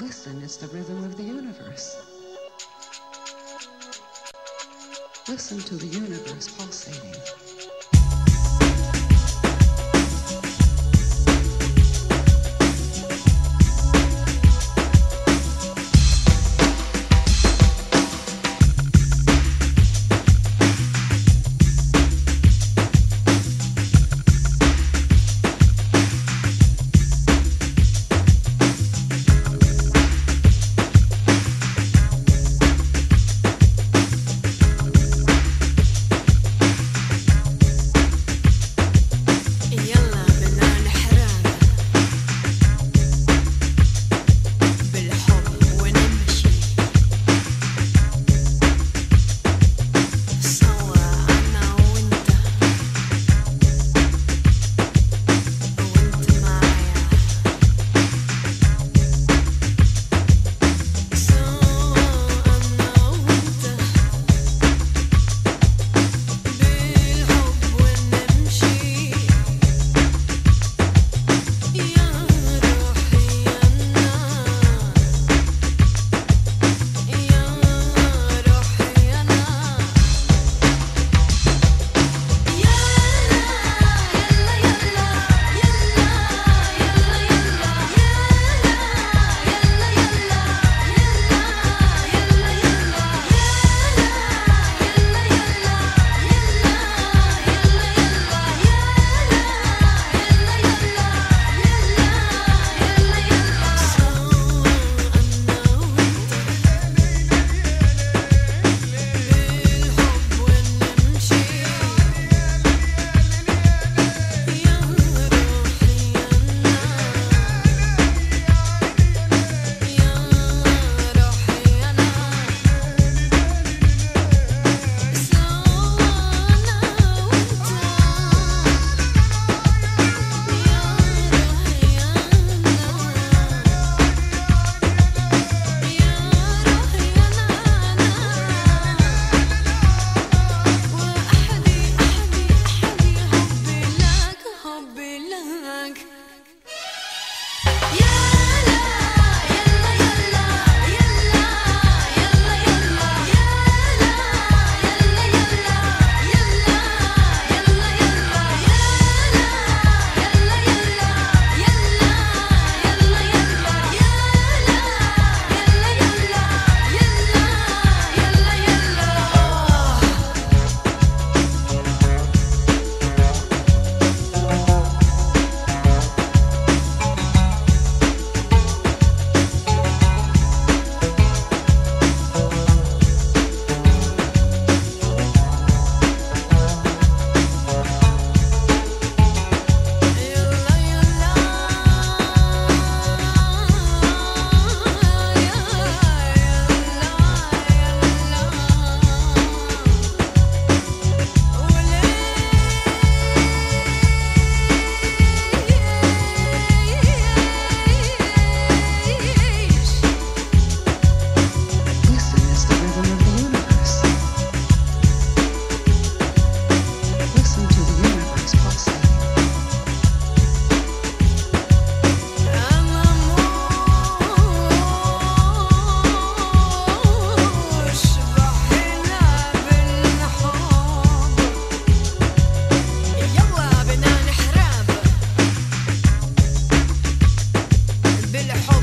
Listen, it's the rhythm of the universe. Listen to the universe pulsating. في الحب